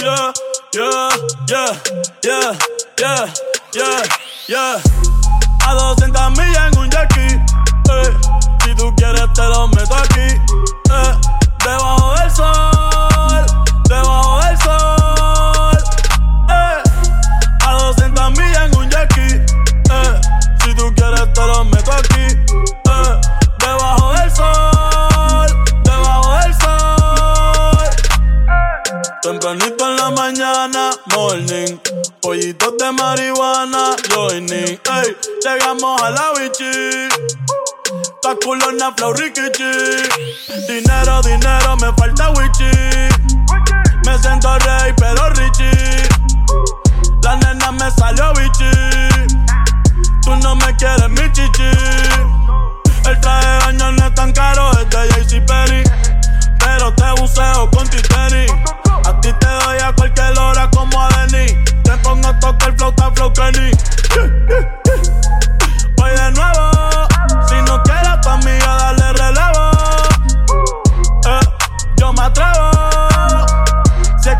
Yeah, yeah, yeah, yeah, yeah, yeah, yeah. A 200 millas en un jackie, Tempranito en la mañana, morning. Pollitos de marihuana, joining. Ey, llegamos a la bichi. Pa' culona, flow, rikichi. Dinero,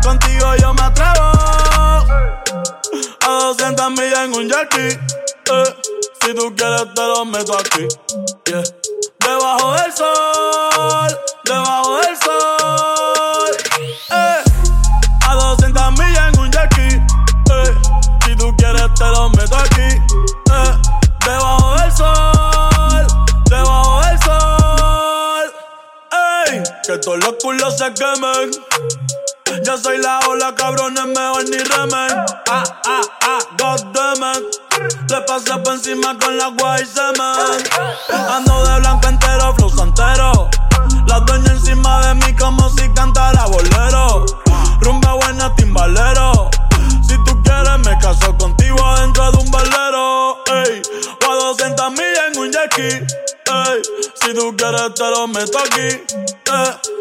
contigo, yo me atrevo. A 200 millas en un jackie. Eh, si tú quieres, te lo meto aquí. Debajo del sol, debajo del sol. Eh. A 200 millas en un jackie. Eh. Si tú quieres, te lo meto aquí. Eh. Debajo del sol, debajo del sol. Que todos los culos se quemen. Yo soy la ola, cabrones, mejor ni remen. Ah, ah, ah, goddammit. Le pasé por encima con la guay semen. Ando de blanco entero, flow santero. La dueña encima de mí como si cantara bolero. Rumba buena, timbalero. Si tú quieres, me caso contigo dentro de un balero. Ey, o a 200 millas en un jackie. Ey, si tú quieres, te lo meto aquí. Eh, del sol.